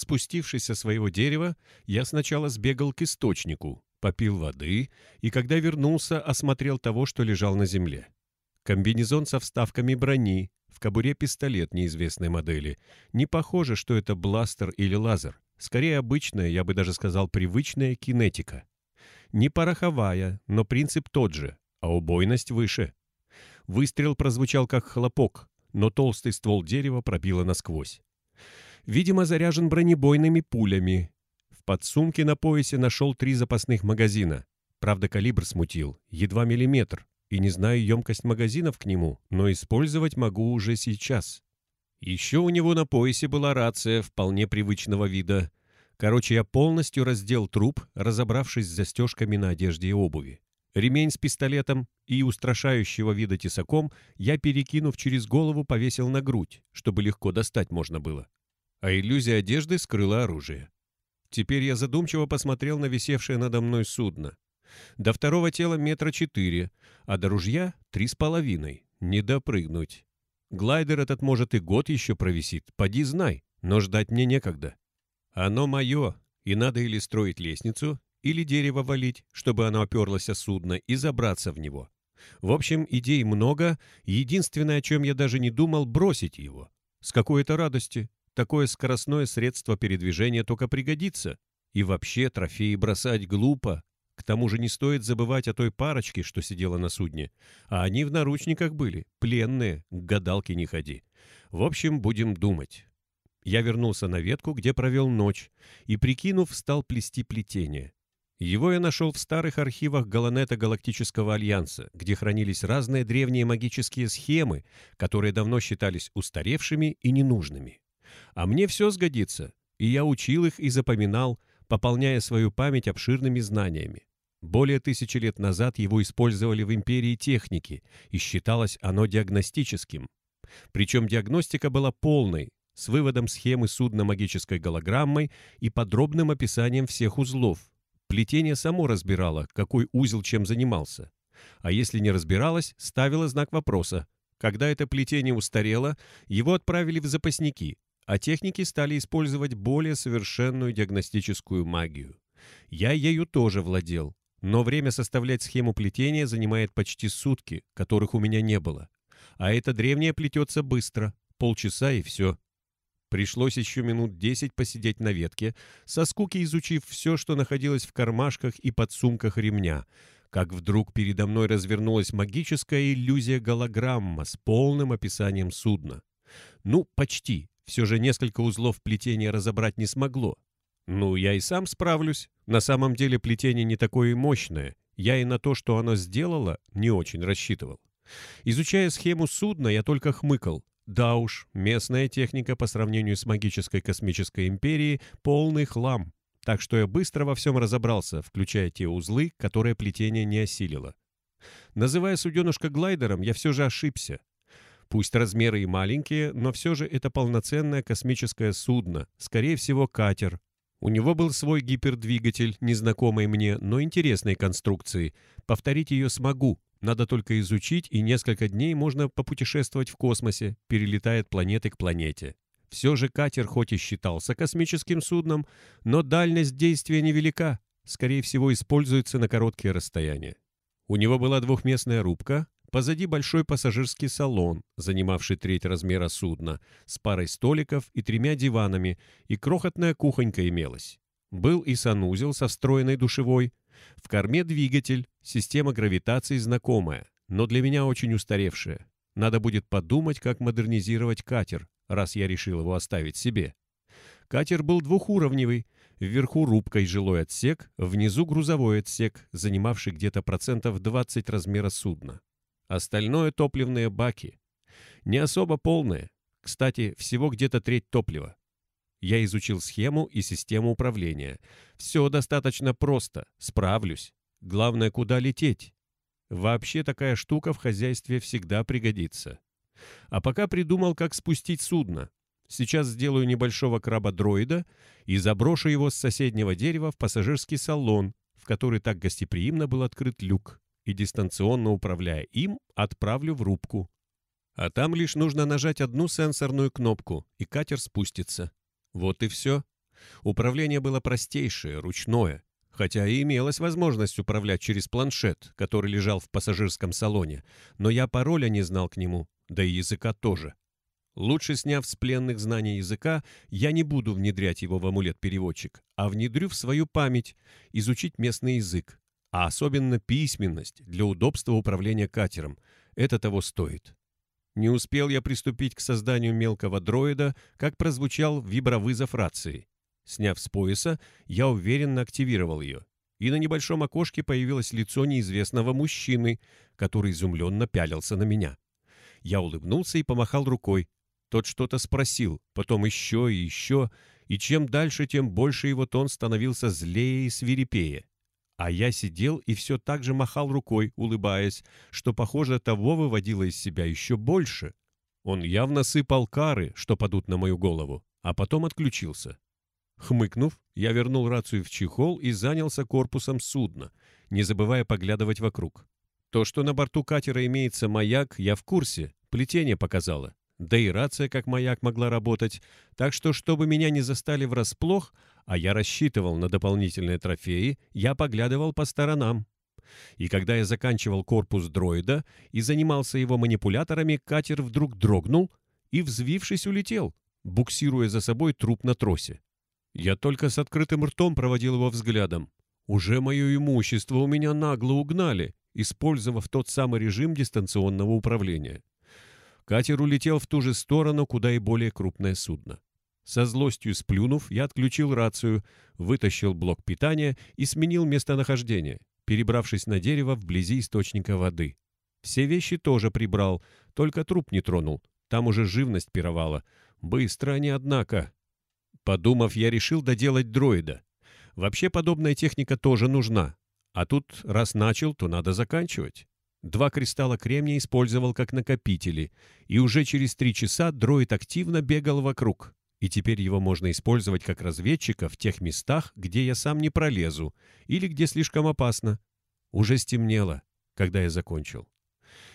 Спустившись со своего дерева, я сначала сбегал к источнику, попил воды и, когда вернулся, осмотрел того, что лежал на земле. Комбинезон со вставками брони, в кобуре пистолет неизвестной модели. Не похоже, что это бластер или лазер. Скорее обычная, я бы даже сказал, привычная кинетика. Не пороховая, но принцип тот же, а убойность выше. Выстрел прозвучал как хлопок, но толстый ствол дерева пробило насквозь. Видимо, заряжен бронебойными пулями. В подсумке на поясе нашел три запасных магазина. Правда, калибр смутил, едва миллиметр, и не знаю емкость магазинов к нему, но использовать могу уже сейчас. Еще у него на поясе была рация вполне привычного вида. Короче, я полностью раздел труп, разобравшись с застежками на одежде и обуви. Ремень с пистолетом и устрашающего вида тесаком я, перекинув через голову, повесил на грудь, чтобы легко достать можно было. А иллюзия одежды скрыла оружие. Теперь я задумчиво посмотрел на висевшее надо мной судно. До второго тела метра четыре, а до ружья три с половиной. Не допрыгнуть. Глайдер этот, может, и год еще провисит, поди знай, но ждать мне некогда. Оно мое, и надо или строить лестницу, или дерево валить, чтобы оно оперлось о судно, и забраться в него. В общем, идей много, единственное, о чем я даже не думал, бросить его. С какой-то радости. Такое скоростное средство передвижения только пригодится. И вообще трофеи бросать глупо. К тому же не стоит забывать о той парочке, что сидела на судне. А они в наручниках были, пленные, к гадалке не ходи. В общем, будем думать. Я вернулся на ветку, где провел ночь, и, прикинув, стал плести плетение. Его я нашел в старых архивах Галанета Галактического Альянса, где хранились разные древние магические схемы, которые давно считались устаревшими и ненужными. А мне все сгодится, и я учил их и запоминал, пополняя свою память обширными знаниями. Более тысячи лет назад его использовали в империи техники, и считалось оно диагностическим. Причем диагностика была полной, с выводом схемы судна магической голограммой и подробным описанием всех узлов, Плетение само разбирало, какой узел чем занимался. А если не разбиралось, ставило знак вопроса. Когда это плетение устарело, его отправили в запасники, а техники стали использовать более совершенную диагностическую магию. Я ею тоже владел, но время составлять схему плетения занимает почти сутки, которых у меня не было. А это древнее плетется быстро, полчаса и все. Пришлось еще минут десять посидеть на ветке, со скуки изучив все, что находилось в кармашках и подсумках ремня, как вдруг передо мной развернулась магическая иллюзия-голограмма с полным описанием судна. Ну, почти. Все же несколько узлов плетения разобрать не смогло. Ну, я и сам справлюсь. На самом деле плетение не такое мощное. Я и на то, что оно сделало, не очень рассчитывал. Изучая схему судна, я только хмыкал. Да уж, местная техника по сравнению с магической космической империей — полный хлам. Так что я быстро во всем разобрался, включая те узлы, которые плетение не осилило. Называя суденушка глайдером, я все же ошибся. Пусть размеры и маленькие, но все же это полноценное космическое судно, скорее всего катер. У него был свой гипердвигатель, незнакомый мне, но интересной конструкции. Повторить ее смогу, надо только изучить, и несколько дней можно попутешествовать в космосе, перелетая от планеты к планете. Все же катер хоть и считался космическим судном, но дальность действия невелика, скорее всего, используется на короткие расстояния. У него была двухместная рубка, позади большой пассажирский салон, занимавший треть размера судна, с парой столиков и тремя диванами, и крохотная кухонька имелась. Был и санузел со встроенной душевой, в корме двигатель, система гравитации знакомая, но для меня очень устаревшая. Надо будет подумать, как модернизировать катер, раз я решил его оставить себе. Катер был двухуровневый, вверху рубкой жилой отсек, внизу грузовой отсек, занимавший где-то процентов 20 размера судна. Остальное топливные баки. Не особо полные. Кстати, всего где-то треть топлива. Я изучил схему и систему управления. Все достаточно просто, справлюсь. Главное, куда лететь. Вообще такая штука в хозяйстве всегда пригодится. А пока придумал, как спустить судно. Сейчас сделаю небольшого краба-дроида и заброшу его с соседнего дерева в пассажирский салон, в который так гостеприимно был открыт люк, и дистанционно управляя им, отправлю в рубку. А там лишь нужно нажать одну сенсорную кнопку, и катер спустится. Вот и все. Управление было простейшее, ручное, хотя и имелась возможность управлять через планшет, который лежал в пассажирском салоне, но я пароля не знал к нему, да и языка тоже. Лучше сняв с пленных знания языка, я не буду внедрять его в амулет-переводчик, а внедрю в свою память, изучить местный язык, а особенно письменность для удобства управления катером. Это того стоит. Не успел я приступить к созданию мелкого дроида, как прозвучал вибровызов рации. Сняв с пояса, я уверенно активировал ее, и на небольшом окошке появилось лицо неизвестного мужчины, который изумленно пялился на меня. Я улыбнулся и помахал рукой. Тот что-то спросил, потом еще и еще, и чем дальше, тем больше его тон становился злее и свирепее. А я сидел и все так же махал рукой, улыбаясь, что, похоже, того выводило из себя еще больше. Он явно сыпал кары, что падут на мою голову, а потом отключился. Хмыкнув, я вернул рацию в чехол и занялся корпусом судна, не забывая поглядывать вокруг. То, что на борту катера имеется маяк, я в курсе, плетение показало. Да и рация как маяк могла работать, так что, чтобы меня не застали врасплох, а я рассчитывал на дополнительные трофеи, я поглядывал по сторонам. И когда я заканчивал корпус дроида и занимался его манипуляторами, катер вдруг дрогнул и, взвившись, улетел, буксируя за собой труп на тросе. Я только с открытым ртом проводил его взглядом. Уже мое имущество у меня нагло угнали, использовав тот самый режим дистанционного управления. Катер улетел в ту же сторону, куда и более крупное судно. Со злостью сплюнув, я отключил рацию, вытащил блок питания и сменил местонахождение, перебравшись на дерево вблизи источника воды. Все вещи тоже прибрал, только труп не тронул. Там уже живность пировала. Быстро они, однако. Подумав, я решил доделать дроида. Вообще подобная техника тоже нужна. А тут, раз начал, то надо заканчивать. Два кристалла кремния использовал как накопители, и уже через три часа дроид активно бегал вокруг. И теперь его можно использовать как разведчика в тех местах, где я сам не пролезу, или где слишком опасно. Уже стемнело, когда я закончил.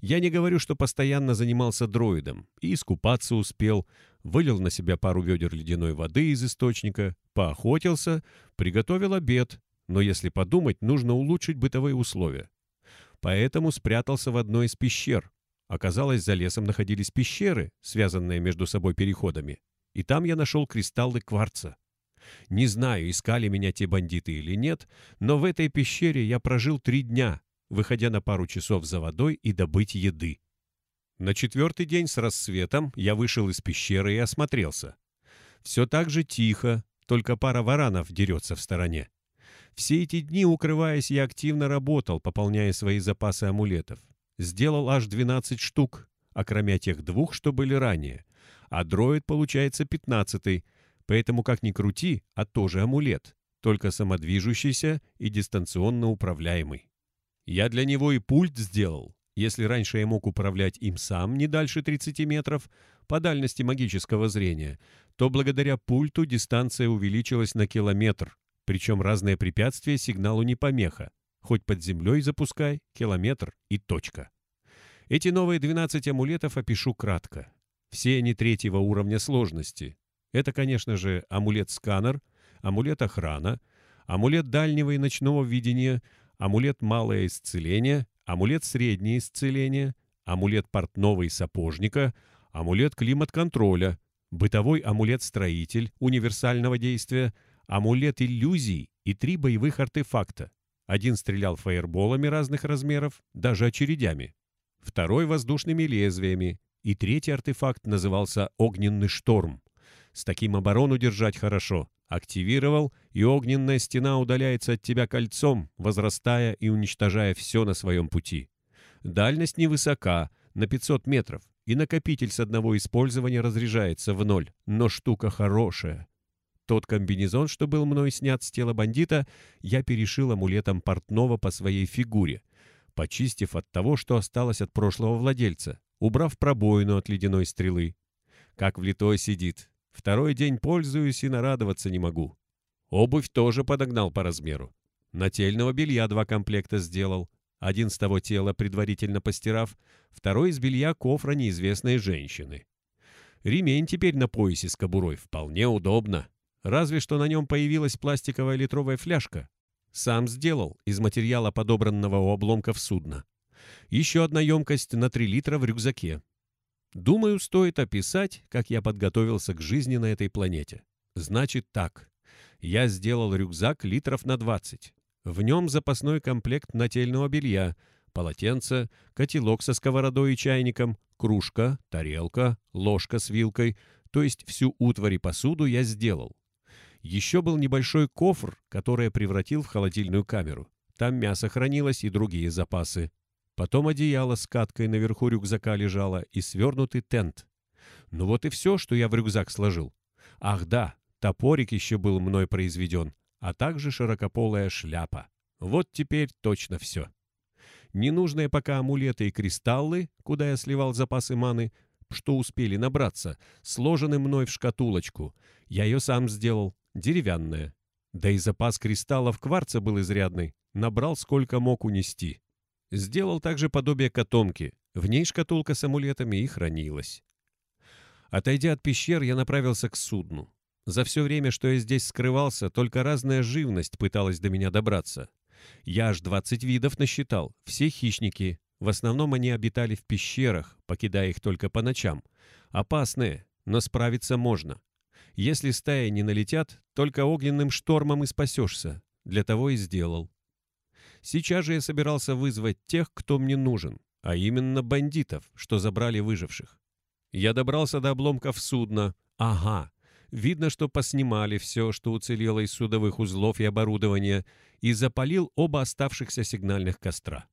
Я не говорю, что постоянно занимался дроидом, и искупаться успел, вылил на себя пару ведер ледяной воды из источника, поохотился, приготовил обед, но если подумать, нужно улучшить бытовые условия. Поэтому спрятался в одной из пещер. Оказалось, за лесом находились пещеры, связанные между собой переходами, и там я нашел кристаллы кварца. Не знаю, искали меня те бандиты или нет, но в этой пещере я прожил три дня, выходя на пару часов за водой и добыть еды. На четвертый день с рассветом я вышел из пещеры и осмотрелся. Все так же тихо, только пара варанов дерется в стороне. Все эти дни, укрываясь, я активно работал, пополняя свои запасы амулетов. Сделал аж 12 штук, окромя тех двух, что были ранее. А дроид получается пятнадцатый, поэтому как ни крути, а тоже амулет, только самодвижущийся и дистанционно управляемый. Я для него и пульт сделал. Если раньше я мог управлять им сам не дальше 30 метров по дальности магического зрения, то благодаря пульту дистанция увеличилась на километр, причем разные препятствия сигналу не помеха. Хоть под землей запускай, километр и точка. Эти новые 12 амулетов опишу кратко. Все они третьего уровня сложности. Это, конечно же, амулет-сканер, амулет-охрана, амулет дальнего и ночного видения, амулет малое исцеление, амулет среднее исцеление, амулет портного и сапожника, амулет климат-контроля, бытовой амулет-строитель универсального действия, амулет иллюзий и три боевых артефакта. Один стрелял фаерболами разных размеров, даже очередями. Второй — воздушными лезвиями. И третий артефакт назывался «Огненный шторм». С таким оборону держать хорошо. Активировал, и огненная стена удаляется от тебя кольцом, возрастая и уничтожая все на своем пути. Дальность невысока, на 500 метров, и накопитель с одного использования разряжается в ноль, но штука хорошая. Тот комбинезон, что был мной снят с тела бандита, я перешил амулетом портного по своей фигуре, почистив от того, что осталось от прошлого владельца, убрав пробоину от ледяной стрелы. Как влитой сидит, Второй день пользуюсь и нарадоваться не могу. Обувь тоже подогнал по размеру. Нательного белья два комплекта сделал. Один с того тела, предварительно постирав, второй из белья кофра неизвестной женщины. Ремень теперь на поясе с кобурой вполне удобно. Разве что на нем появилась пластиковая литровая фляжка. Сам сделал из материала, подобранного у обломков судна. Еще одна емкость на 3 литра в рюкзаке. Думаю, стоит описать, как я подготовился к жизни на этой планете. Значит так. Я сделал рюкзак литров на 20. В нем запасной комплект нательного белья, полотенце, котелок со сковородой и чайником, кружка, тарелка, ложка с вилкой, то есть всю утварь и посуду я сделал. Еще был небольшой кофр, который я превратил в холодильную камеру. Там мясо хранилось и другие запасы. Потом одеяло с каткой наверху рюкзака лежало и свернутый тент. Ну вот и все, что я в рюкзак сложил. Ах да, топорик еще был мной произведен, а также широкополая шляпа. Вот теперь точно все. Ненужные пока амулеты и кристаллы, куда я сливал запасы маны, что успели набраться, сложены мной в шкатулочку. Я ее сам сделал, деревянная. Да и запас кристаллов кварца был изрядный, набрал сколько мог унести. Сделал также подобие котомки. В ней шкатулка с амулетами и хранилась. Отойдя от пещер, я направился к судну. За все время, что я здесь скрывался, только разная живность пыталась до меня добраться. Я аж 20 видов насчитал, все хищники. В основном они обитали в пещерах, покидая их только по ночам. Опасные, но справиться можно. Если стаи не налетят, только огненным штормом и спасешься. Для того и сделал. Сейчас же я собирался вызвать тех, кто мне нужен, а именно бандитов, что забрали выживших. Я добрался до обломков судна. Ага, видно, что поснимали все, что уцелело из судовых узлов и оборудования, и запалил оба оставшихся сигнальных костра.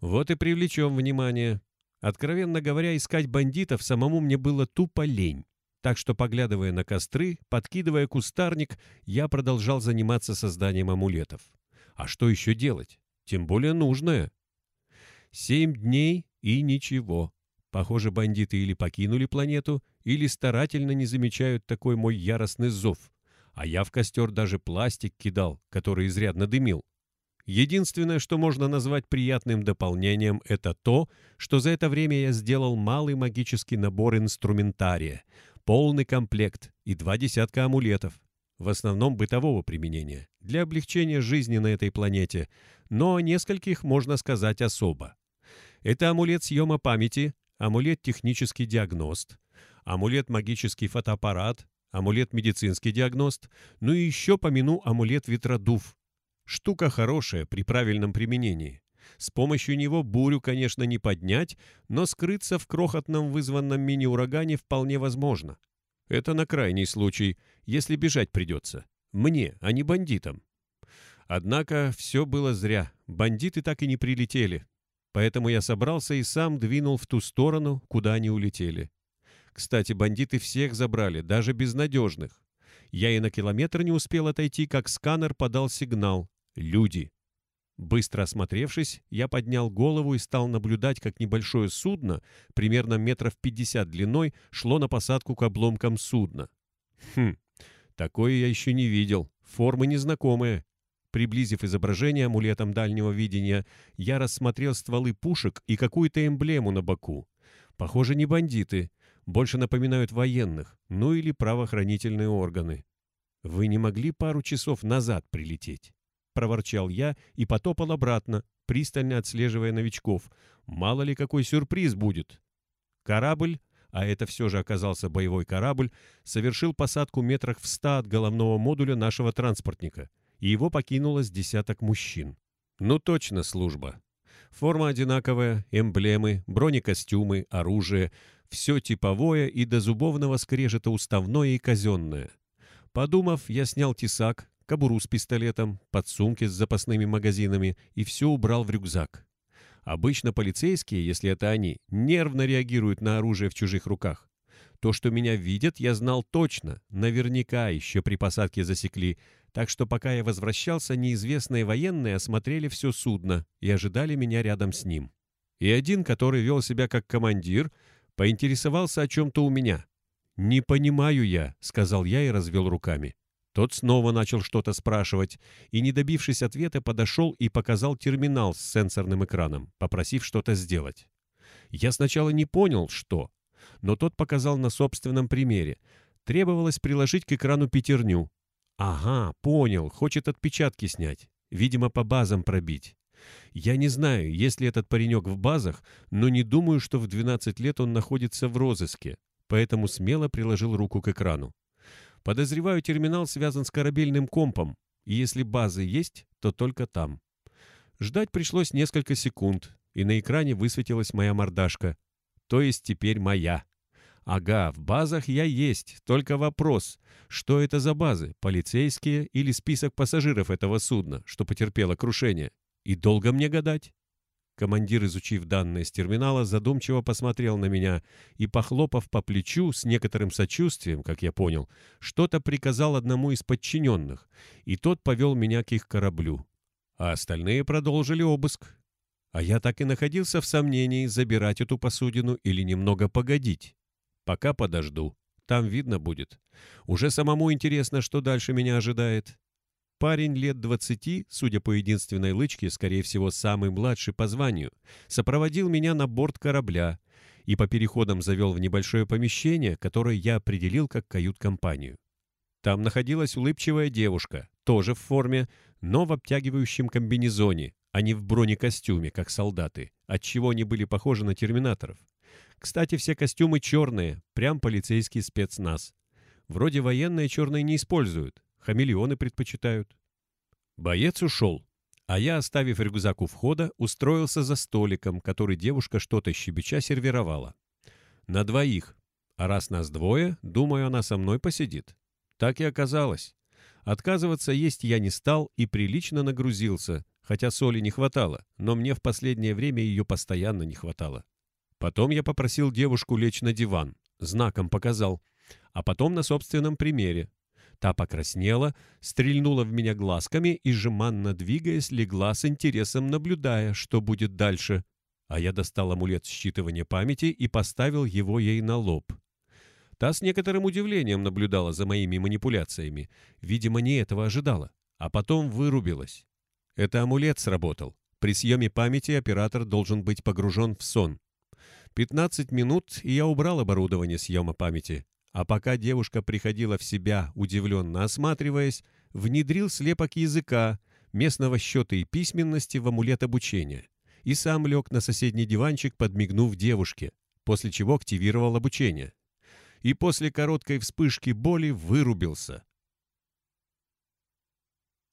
Вот и привлечем внимание. Откровенно говоря, искать бандитов самому мне было тупо лень. Так что, поглядывая на костры, подкидывая кустарник, я продолжал заниматься созданием амулетов. А что еще делать? Тем более нужное. Семь дней и ничего. Похоже, бандиты или покинули планету, или старательно не замечают такой мой яростный зов. А я в костер даже пластик кидал, который изрядно дымил. Единственное, что можно назвать приятным дополнением, это то, что за это время я сделал малый магический набор инструментария, полный комплект и два десятка амулетов в основном бытового применения, для облегчения жизни на этой планете, но о нескольких можно сказать особо. Это амулет съема памяти, амулет технический диагност, амулет магический фотоаппарат, амулет медицинский диагност, ну и еще помяну амулет ветродув. Штука хорошая при правильном применении. С помощью него бурю, конечно, не поднять, но скрыться в крохотном вызванном мини-урагане вполне возможно. Это на крайний случай, если бежать придется. Мне, а не бандитам. Однако все было зря. Бандиты так и не прилетели. Поэтому я собрался и сам двинул в ту сторону, куда они улетели. Кстати, бандиты всех забрали, даже безнадежных. Я и на километр не успел отойти, как сканер подал сигнал. Люди. Быстро осмотревшись, я поднял голову и стал наблюдать, как небольшое судно, примерно метров пятьдесят длиной, шло на посадку к обломкам судна. Хм, такое я еще не видел. Формы незнакомые. Приблизив изображение амулетом дальнего видения, я рассмотрел стволы пушек и какую-то эмблему на боку. Похоже, не бандиты. Больше напоминают военных, ну или правоохранительные органы. Вы не могли пару часов назад прилететь? — проворчал я и потопал обратно, пристально отслеживая новичков. Мало ли какой сюрприз будет. Корабль, а это все же оказался боевой корабль, совершил посадку метрах в ста от головного модуля нашего транспортника, и его покинуло с десяток мужчин. Ну точно служба. Форма одинаковая, эмблемы, бронекостюмы, оружие — все типовое и до зубовного скрежета уставное и казенное. Подумав, я снял тесак, кобуру с пистолетом, подсумки с запасными магазинами и все убрал в рюкзак. Обычно полицейские, если это они, нервно реагируют на оружие в чужих руках. То, что меня видят, я знал точно, наверняка еще при посадке засекли, так что пока я возвращался, неизвестные военные осмотрели все судно и ожидали меня рядом с ним. И один, который вел себя как командир, поинтересовался о чем-то у меня. «Не понимаю я», — сказал я и развел руками. Тот снова начал что-то спрашивать и, не добившись ответа, подошел и показал терминал с сенсорным экраном, попросив что-то сделать. Я сначала не понял, что, но тот показал на собственном примере. Требовалось приложить к экрану пятерню. Ага, понял, хочет отпечатки снять. Видимо, по базам пробить. Я не знаю, есть ли этот паренек в базах, но не думаю, что в 12 лет он находится в розыске, поэтому смело приложил руку к экрану. Подозреваю, терминал связан с корабельным компом, и если базы есть, то только там. Ждать пришлось несколько секунд, и на экране высветилась моя мордашка. То есть теперь моя. Ага, в базах я есть, только вопрос, что это за базы, полицейские или список пассажиров этого судна, что потерпело крушение? И долго мне гадать? Командир, изучив данные с терминала, задумчиво посмотрел на меня и, похлопав по плечу с некоторым сочувствием, как я понял, что-то приказал одному из подчиненных, и тот повел меня к их кораблю. А остальные продолжили обыск. А я так и находился в сомнении, забирать эту посудину или немного погодить. Пока подожду. Там видно будет. Уже самому интересно, что дальше меня ожидает. Парень лет двадцати, судя по единственной лычке, скорее всего, самый младший по званию, сопроводил меня на борт корабля и по переходам завел в небольшое помещение, которое я определил как кают-компанию. Там находилась улыбчивая девушка, тоже в форме, но в обтягивающем комбинезоне, а не в бронекостюме, как солдаты, отчего они были похожи на терминаторов. Кстати, все костюмы черные, прям полицейский спецназ. Вроде военные черные не используют, Хамелеоны предпочитают. Боец ушел, а я, оставив рюкзак у входа, устроился за столиком, который девушка что-то щебеча сервировала. На двоих. А раз нас двое, думаю, она со мной посидит. Так и оказалось. Отказываться есть я не стал и прилично нагрузился, хотя соли не хватало, но мне в последнее время ее постоянно не хватало. Потом я попросил девушку лечь на диван, знаком показал, а потом на собственном примере, Та покраснела, стрельнула в меня глазками и, жеманно двигаясь, легла с интересом, наблюдая, что будет дальше. А я достал амулет считывания памяти и поставил его ей на лоб. Та с некоторым удивлением наблюдала за моими манипуляциями. Видимо, не этого ожидала. А потом вырубилась. Это амулет сработал. При съеме памяти оператор должен быть погружен в сон. 15 минут, и я убрал оборудование съема памяти. А пока девушка приходила в себя, удивленно осматриваясь, внедрил слепок языка, местного счета и письменности в амулет обучения. И сам лег на соседний диванчик, подмигнув девушке, после чего активировал обучение. И после короткой вспышки боли вырубился,